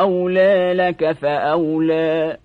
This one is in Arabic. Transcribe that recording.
أولى لك فأولى.